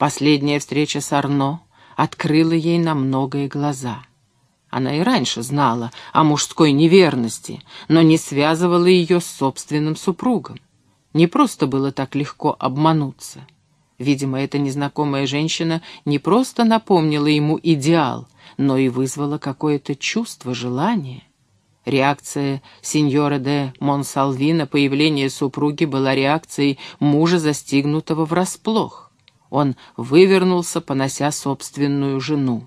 Последняя встреча с Арно открыла ей на многое глаза. Она и раньше знала о мужской неверности, но не связывала ее с собственным супругом. Не просто было так легко обмануться. Видимо, эта незнакомая женщина не просто напомнила ему идеал, но и вызвала какое-то чувство, желание. Реакция сеньора де Монсалви на появление супруги была реакцией мужа, застигнутого врасплох. Он вывернулся, понося собственную жену.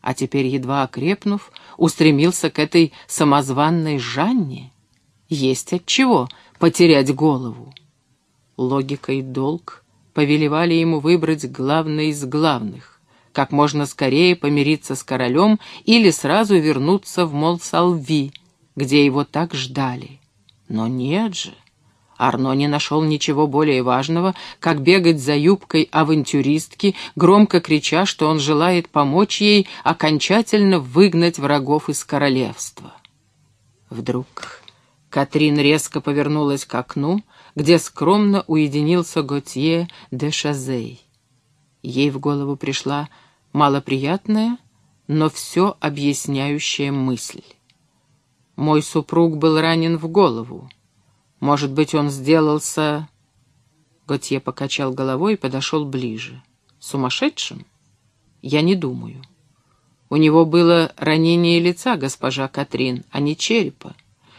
А теперь, едва окрепнув, устремился к этой самозванной Жанне. Есть от чего потерять голову. Логика и долг повелевали ему выбрать главное из главных, как можно скорее помириться с королем или сразу вернуться в Молсалви, где его так ждали. Но нет же. Арно не нашел ничего более важного, как бегать за юбкой авантюристки, громко крича, что он желает помочь ей окончательно выгнать врагов из королевства. Вдруг Катрин резко повернулась к окну, где скромно уединился Готье де Шазей. Ей в голову пришла малоприятная, но все объясняющая мысль. Мой супруг был ранен в голову. Может быть, он сделался... Готье покачал головой и подошел ближе. Сумасшедшим? Я не думаю. У него было ранение лица, госпожа Катрин, а не черепа.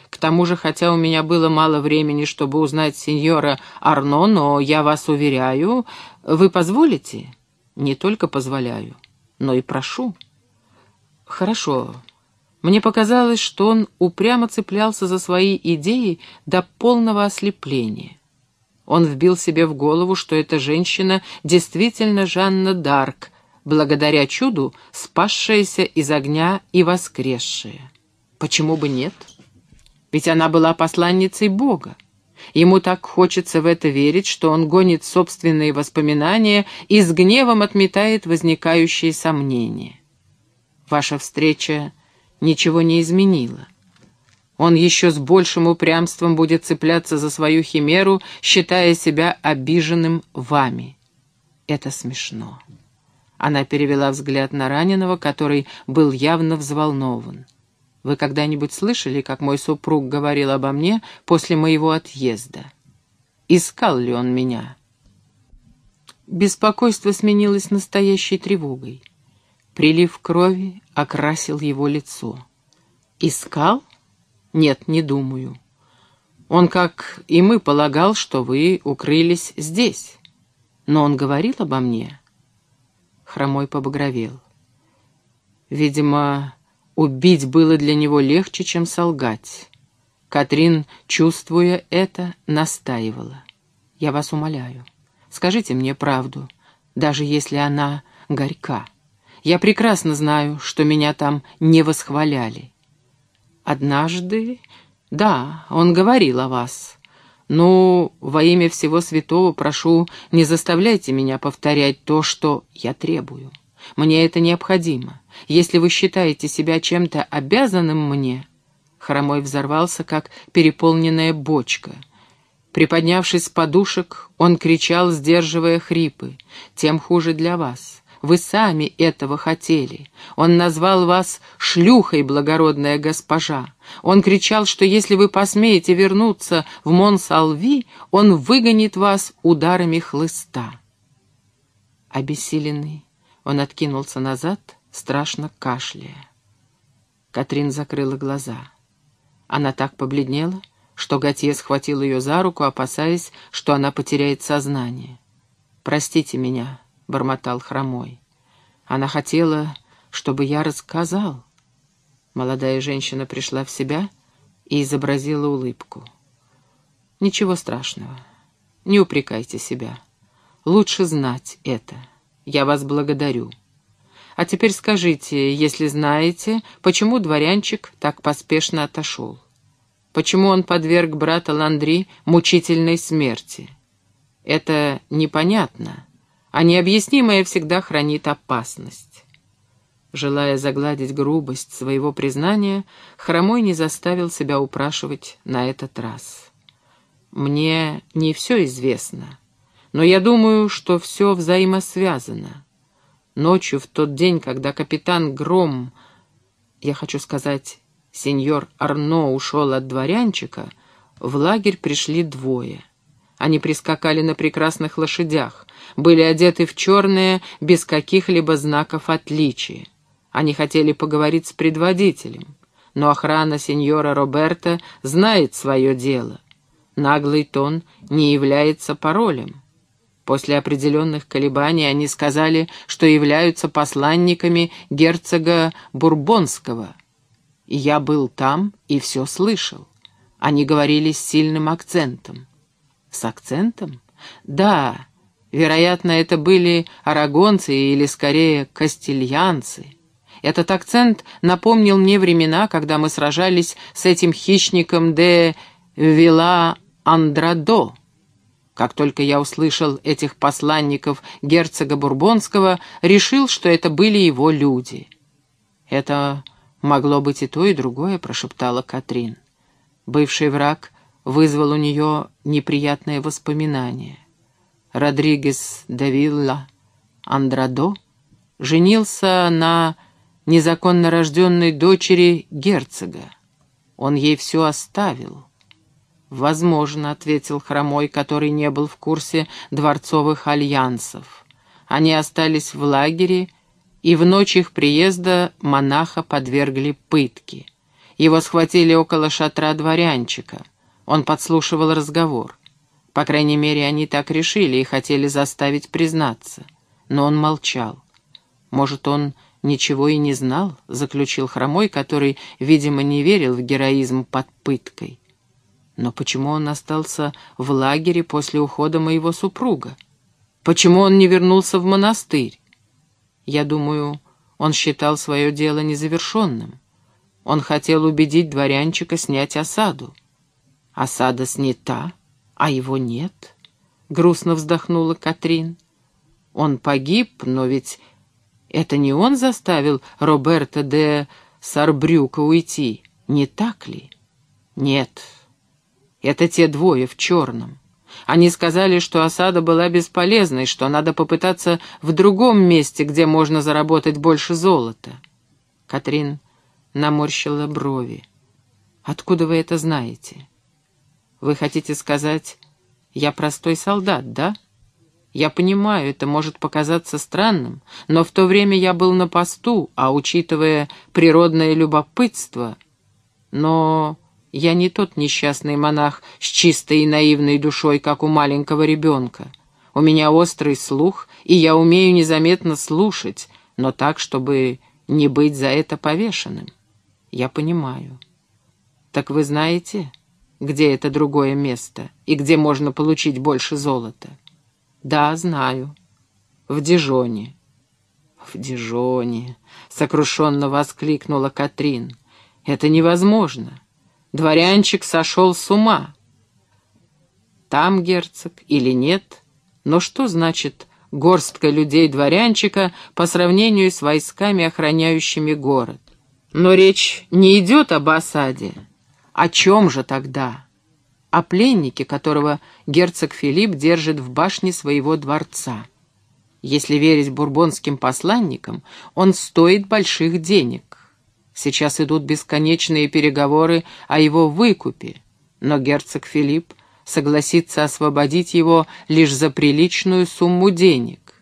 К тому же, хотя у меня было мало времени, чтобы узнать сеньора Арно, но я вас уверяю, вы позволите? Не только позволяю, но и прошу. Хорошо. Мне показалось, что он упрямо цеплялся за свои идеи до полного ослепления. Он вбил себе в голову, что эта женщина действительно Жанна Дарк, благодаря чуду спасшаяся из огня и воскресшая. Почему бы нет? — ведь она была посланницей Бога. Ему так хочется в это верить, что он гонит собственные воспоминания и с гневом отметает возникающие сомнения. Ваша встреча ничего не изменила. Он еще с большим упрямством будет цепляться за свою химеру, считая себя обиженным вами. Это смешно. Она перевела взгляд на раненого, который был явно взволнован. Вы когда-нибудь слышали, как мой супруг говорил обо мне после моего отъезда? Искал ли он меня? Беспокойство сменилось настоящей тревогой. Прилив крови окрасил его лицо. Искал? Нет, не думаю. Он, как и мы, полагал, что вы укрылись здесь. Но он говорил обо мне. Хромой побагровел. Видимо, Убить было для него легче, чем солгать. Катрин, чувствуя это, настаивала. «Я вас умоляю, скажите мне правду, даже если она горька. Я прекрасно знаю, что меня там не восхваляли. Однажды, да, он говорил о вас. Ну, во имя всего святого прошу, не заставляйте меня повторять то, что я требую. Мне это необходимо. Если вы считаете себя чем-то обязанным мне...» Хромой взорвался, как переполненная бочка. Приподнявшись с подушек, он кричал, сдерживая хрипы. «Тем хуже для вас. Вы сами этого хотели. Он назвал вас шлюхой, благородная госпожа. Он кричал, что если вы посмеете вернуться в Монсалви, он выгонит вас ударами хлыста». Обессиленный, он откинулся назад, страшно кашляя. Катрин закрыла глаза. Она так побледнела, что Готье схватил ее за руку, опасаясь, что она потеряет сознание. «Простите меня», — бормотал хромой. «Она хотела, чтобы я рассказал». Молодая женщина пришла в себя и изобразила улыбку. «Ничего страшного. Не упрекайте себя. Лучше знать это». Я вас благодарю. А теперь скажите, если знаете, почему дворянчик так поспешно отошел? Почему он подверг брата Ландри мучительной смерти? Это непонятно, а необъяснимое всегда хранит опасность. Желая загладить грубость своего признания, Хромой не заставил себя упрашивать на этот раз. «Мне не все известно, Но я думаю, что все взаимосвязано. Ночью, в тот день, когда капитан Гром, я хочу сказать, сеньор Арно ушел от дворянчика, в лагерь пришли двое. Они прискакали на прекрасных лошадях, были одеты в черное, без каких-либо знаков отличия. Они хотели поговорить с предводителем, но охрана сеньора Роберта знает свое дело. Наглый тон не является паролем. После определенных колебаний они сказали, что являются посланниками герцога Бурбонского. Я был там и все слышал. Они говорили с сильным акцентом. С акцентом? Да, вероятно, это были арагонцы или, скорее, кастильянцы. Этот акцент напомнил мне времена, когда мы сражались с этим хищником де Вила Андрадо. Как только я услышал этих посланников герцога Бурбонского, решил, что это были его люди. «Это могло быть и то, и другое», — прошептала Катрин. Бывший враг вызвал у нее неприятные воспоминания. Родригес Давилла Андрадо женился на незаконно рожденной дочери герцога. Он ей все оставил. «Возможно», — ответил Хромой, который не был в курсе дворцовых альянсов. Они остались в лагере, и в ночь их приезда монаха подвергли пытке. Его схватили около шатра дворянчика. Он подслушивал разговор. По крайней мере, они так решили и хотели заставить признаться. Но он молчал. Может, он ничего и не знал, заключил Хромой, который, видимо, не верил в героизм под пыткой. Но почему он остался в лагере после ухода моего супруга? Почему он не вернулся в монастырь? Я думаю, он считал свое дело незавершенным. Он хотел убедить дворянчика снять осаду. Осада снята, а его нет, — грустно вздохнула Катрин. Он погиб, но ведь это не он заставил Роберта де Сарбрюка уйти, не так ли? Нет, это те двое в черном. Они сказали, что осада была бесполезной, что надо попытаться в другом месте, где можно заработать больше золота. Катрин наморщила брови. «Откуда вы это знаете? Вы хотите сказать, я простой солдат, да?» Я понимаю, это может показаться странным, но в то время я был на посту, а учитывая природное любопытство... Но я не тот несчастный монах с чистой и наивной душой, как у маленького ребенка. У меня острый слух, и я умею незаметно слушать, но так, чтобы не быть за это повешенным. Я понимаю. Так вы знаете, где это другое место и где можно получить больше золота? «Да, знаю. В Дижоне». «В Дижоне», — сокрушенно воскликнула Катрин. «Это невозможно. Дворянчик сошел с ума». Там герцог или нет, но что значит горстка людей-дворянчика по сравнению с войсками, охраняющими город? Но речь не идет об осаде. О чем же тогда?» о пленнике, которого герцог Филипп держит в башне своего дворца. Если верить бурбонским посланникам, он стоит больших денег. Сейчас идут бесконечные переговоры о его выкупе, но герцог Филипп согласится освободить его лишь за приличную сумму денег.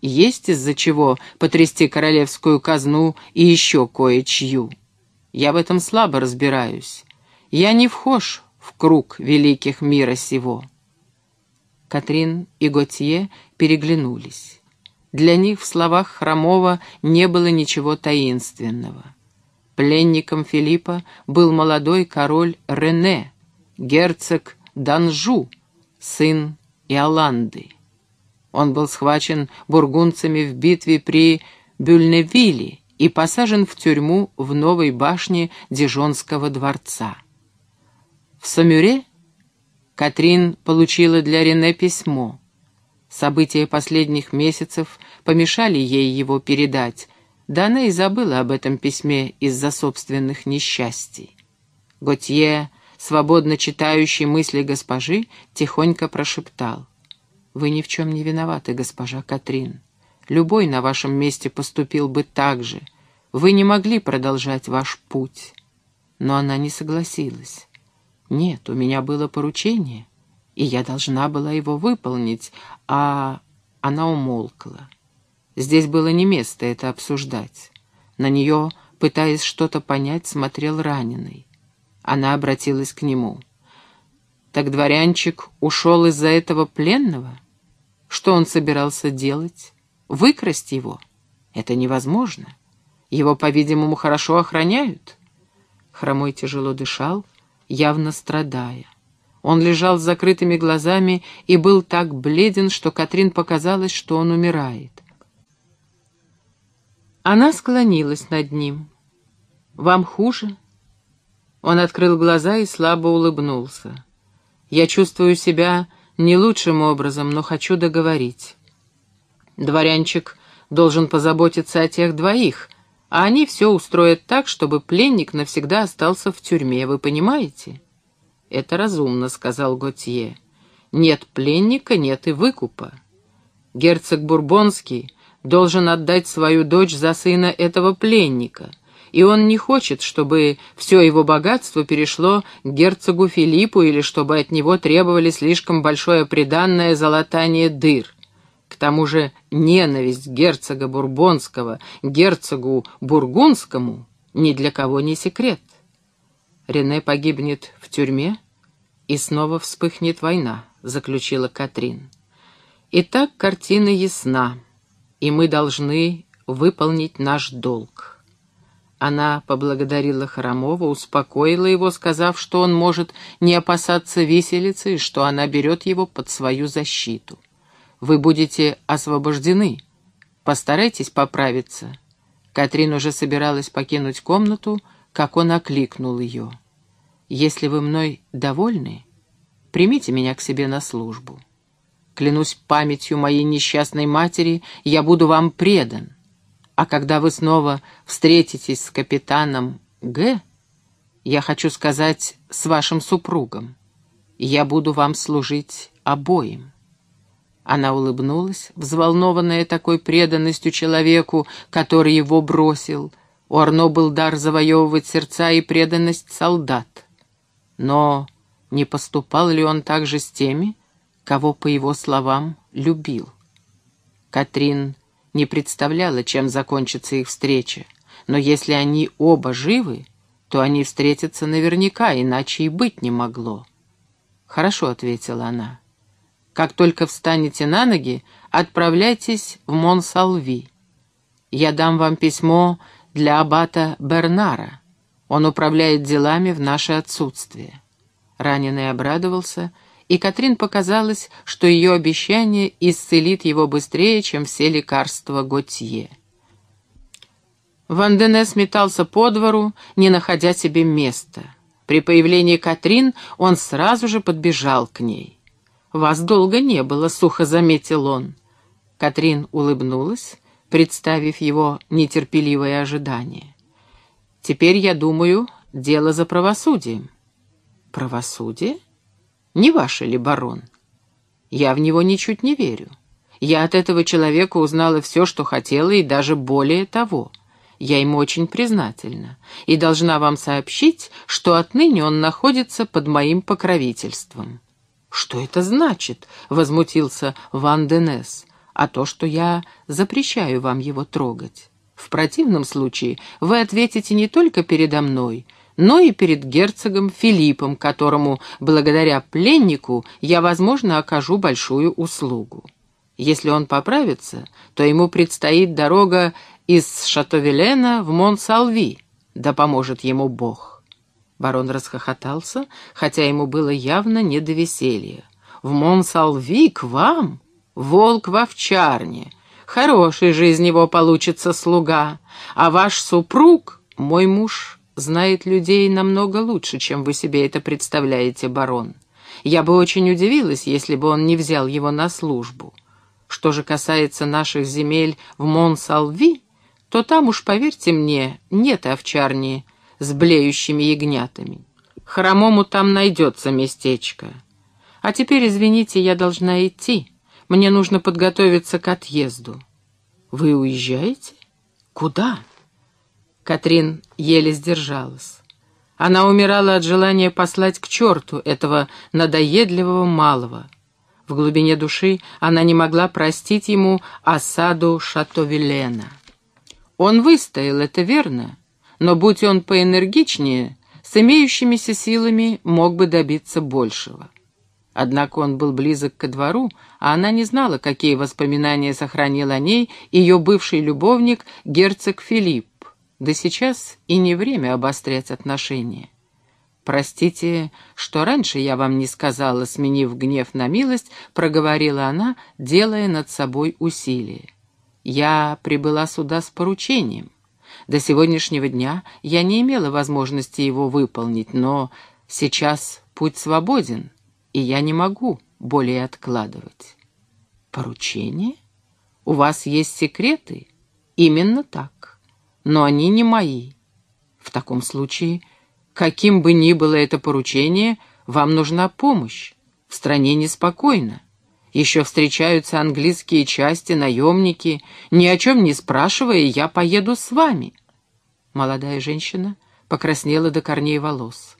Есть из-за чего потрясти королевскую казну и еще кое-чью. Я в этом слабо разбираюсь. Я не вхож в круг великих мира сего. Катрин и Готье переглянулись. Для них в словах Хромова не было ничего таинственного. Пленником Филиппа был молодой король Рене, герцог Данжу, сын Иоланды. Он был схвачен бургунцами в битве при Бюльневилле и посажен в тюрьму в новой башне Дижонского дворца. В Самюре Катрин получила для Рене письмо. События последних месяцев помешали ей его передать, да она и забыла об этом письме из-за собственных несчастий. Готье, свободно читающий мысли госпожи, тихонько прошептал. Вы ни в чем не виноваты, госпожа Катрин. Любой на вашем месте поступил бы так же. Вы не могли продолжать ваш путь. Но она не согласилась. Нет, у меня было поручение, и я должна была его выполнить, а она умолкла. Здесь было не место это обсуждать. На нее, пытаясь что-то понять, смотрел раненый. Она обратилась к нему. «Так дворянчик ушел из-за этого пленного? Что он собирался делать? Выкрасть его? Это невозможно. Его, по-видимому, хорошо охраняют». Хромой тяжело дышал, явно страдая. Он лежал с закрытыми глазами и был так бледен, что Катрин показалось, что он умирает. Она склонилась над ним. «Вам хуже?» Он открыл глаза и слабо улыбнулся. «Я чувствую себя не лучшим образом, но хочу договорить. Дворянчик должен позаботиться о тех двоих, а они все устроят так, чтобы пленник навсегда остался в тюрьме, вы понимаете?» «Это разумно», — сказал Готье. «Нет пленника, нет и выкупа. Герцог Бурбонский должен отдать свою дочь за сына этого пленника, и он не хочет, чтобы все его богатство перешло к герцогу Филиппу или чтобы от него требовали слишком большое приданное золотание дыр. К тому же ненависть герцога Бурбонского герцогу Бургундскому ни для кого не секрет. Рене погибнет в тюрьме, и снова вспыхнет война, заключила Катрин. Итак, картина ясна и мы должны выполнить наш долг. Она поблагодарила Хромова, успокоила его, сказав, что он может не опасаться виселицы и что она берет его под свою защиту. «Вы будете освобождены. Постарайтесь поправиться». Катрин уже собиралась покинуть комнату, как он окликнул ее. «Если вы мной довольны, примите меня к себе на службу». Клянусь памятью моей несчастной матери, я буду вам предан. А когда вы снова встретитесь с капитаном Г., я хочу сказать, с вашим супругом, я буду вам служить обоим». Она улыбнулась, взволнованная такой преданностью человеку, который его бросил. У Арно был дар завоевывать сердца и преданность солдат. Но не поступал ли он также с теми, кого, по его словам, любил. Катрин не представляла, чем закончится их встреча, но если они оба живы, то они встретятся наверняка, иначе и быть не могло. «Хорошо», — ответила она. «Как только встанете на ноги, отправляйтесь в Монсалви. Я дам вам письмо для аббата Бернара. Он управляет делами в наше отсутствие». Раненый обрадовался — и Катрин показалось, что ее обещание исцелит его быстрее, чем все лекарства Готье. Ванденес метался по двору, не находя себе места. При появлении Катрин он сразу же подбежал к ней. «Вас долго не было», — сухо заметил он. Катрин улыбнулась, представив его нетерпеливое ожидание. «Теперь, я думаю, дело за правосудием». «Правосудие?» Не ваше ли, барон? Я в него ничуть не верю. Я от этого человека узнала все, что хотела, и даже более того. Я ему очень признательна, и должна вам сообщить, что отныне он находится под моим покровительством». «Что это значит?» — возмутился Ван Денес. «А то, что я запрещаю вам его трогать. В противном случае вы ответите не только передо мной, но и перед герцогом Филиппом, которому, благодаря пленнику, я, возможно, окажу большую услугу. Если он поправится, то ему предстоит дорога из Шатовелена в Монсалви, да поможет ему Бог. Барон расхохотался, хотя ему было явно не до веселья. «В Монсалви к вам? Волк в овчарне. Хороший же из него получится слуга. А ваш супруг, мой муж, знает людей намного лучше, чем вы себе это представляете, барон. Я бы очень удивилась, если бы он не взял его на службу. Что же касается наших земель в Монсалви, то там уж, поверьте мне, нет овчарни с блеющими ягнятами. Хромому там найдется местечко. А теперь, извините, я должна идти. мне нужно подготовиться к отъезду». «Вы уезжаете? Куда?» Катрин еле сдержалась. Она умирала от желания послать к черту этого надоедливого малого. В глубине души она не могла простить ему осаду Шатовилена. Он выстоял, это верно, но будь он поэнергичнее, с имеющимися силами мог бы добиться большего. Однако он был близок ко двору, а она не знала, какие воспоминания сохранил о ней ее бывший любовник герцог Филипп. Да сейчас и не время обострять отношения. «Простите, что раньше я вам не сказала, сменив гнев на милость», — проговорила она, делая над собой усилие. «Я прибыла сюда с поручением. До сегодняшнего дня я не имела возможности его выполнить, но сейчас путь свободен, и я не могу более откладывать». «Поручение? У вас есть секреты?» «Именно так. Но они не мои. В таком случае...» Каким бы ни было это поручение, вам нужна помощь. В стране неспокойно. Еще встречаются английские части, наемники. Ни о чем не спрашивая, я поеду с вами. Молодая женщина покраснела до корней волос.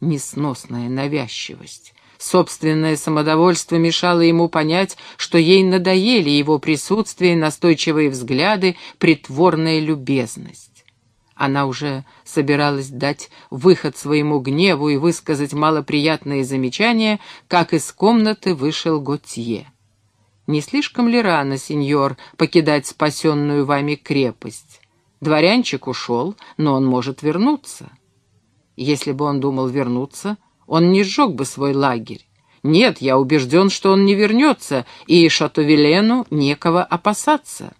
Несносная навязчивость. Собственное самодовольство мешало ему понять, что ей надоели его присутствие, настойчивые взгляды, притворная любезность. Она уже собиралась дать выход своему гневу и высказать малоприятные замечания, как из комнаты вышел Готье. «Не слишком ли рано, сеньор, покидать спасенную вами крепость? Дворянчик ушел, но он может вернуться». Если бы он думал вернуться, он не сжег бы свой лагерь. Нет, я убежден, что он не вернется, и Шатовелену некого опасаться.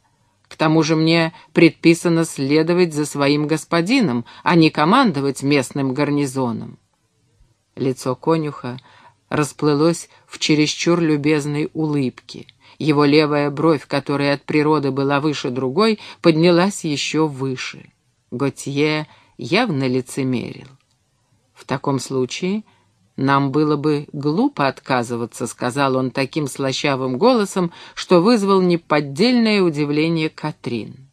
К тому же мне предписано следовать за своим господином, а не командовать местным гарнизоном. Лицо конюха расплылось в чересчур любезной улыбке. Его левая бровь, которая от природы была выше другой, поднялась еще выше. Готье явно лицемерил. В таком случае «Нам было бы глупо отказываться», — сказал он таким слащавым голосом, что вызвал неподдельное удивление Катрин.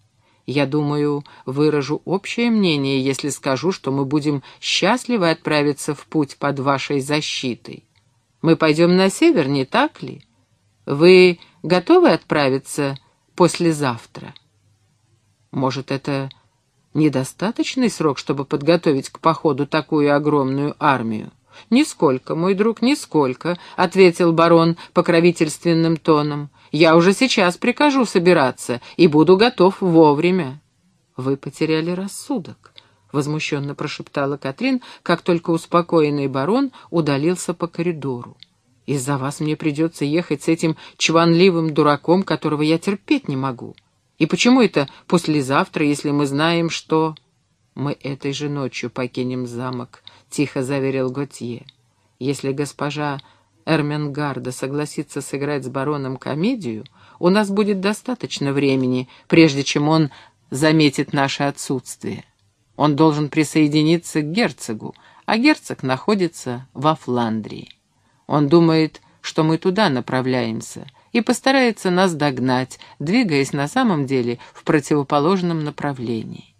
«Я думаю, выражу общее мнение, если скажу, что мы будем счастливы отправиться в путь под вашей защитой. Мы пойдем на север, не так ли? Вы готовы отправиться послезавтра?» «Может, это недостаточный срок, чтобы подготовить к походу такую огромную армию?» «Нисколько, мой друг, нисколько», — ответил барон покровительственным тоном. «Я уже сейчас прикажу собираться и буду готов вовремя». «Вы потеряли рассудок», — возмущенно прошептала Катрин, как только успокоенный барон удалился по коридору. «Из-за вас мне придется ехать с этим чванливым дураком, которого я терпеть не могу. И почему это послезавтра, если мы знаем, что...» «Мы этой же ночью покинем замок», — тихо заверил Готье. «Если госпожа Эрменгарда согласится сыграть с бароном комедию, у нас будет достаточно времени, прежде чем он заметит наше отсутствие. Он должен присоединиться к герцогу, а герцог находится во Фландрии. Он думает, что мы туда направляемся, и постарается нас догнать, двигаясь на самом деле в противоположном направлении.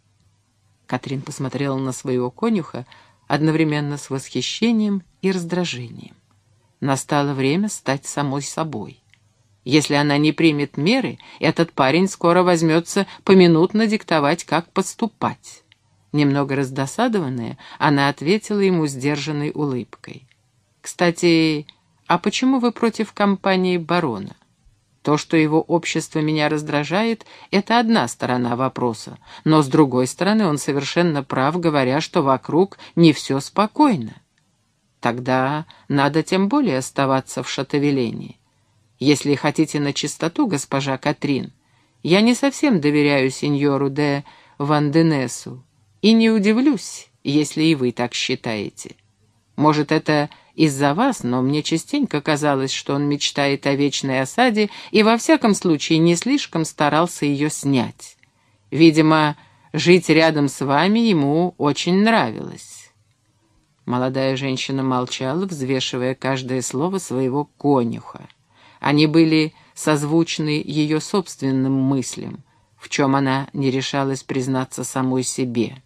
Катрин посмотрела на своего конюха одновременно с восхищением и раздражением. Настало время стать самой собой. Если она не примет меры, этот парень скоро возьмется поминутно диктовать, как поступать. Немного раздосадованная, она ответила ему сдержанной улыбкой. «Кстати, а почему вы против компании барона? То, что его общество меня раздражает, это одна сторона вопроса, но с другой стороны он совершенно прав, говоря, что вокруг не все спокойно. Тогда надо тем более оставаться в шатовелении. Если хотите на чистоту, госпожа Катрин, я не совсем доверяю сеньору де Ванденесу и не удивлюсь, если и вы так считаете. Может, это из-за вас, но мне частенько казалось, что он мечтает о вечной осаде и во всяком случае не слишком старался ее снять. Видимо, жить рядом с вами ему очень нравилось. Молодая женщина молчала, взвешивая каждое слово своего конюха. Они были созвучный ее собственным мыслям, в чем она не решалась признаться самой себе.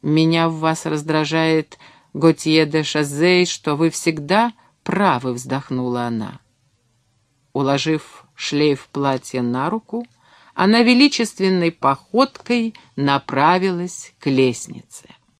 «Меня в вас раздражает Готье де Шазей, что вы всегда правы», — вздохнула она. Уложив шлейф платья на руку, она величественной походкой направилась к лестнице.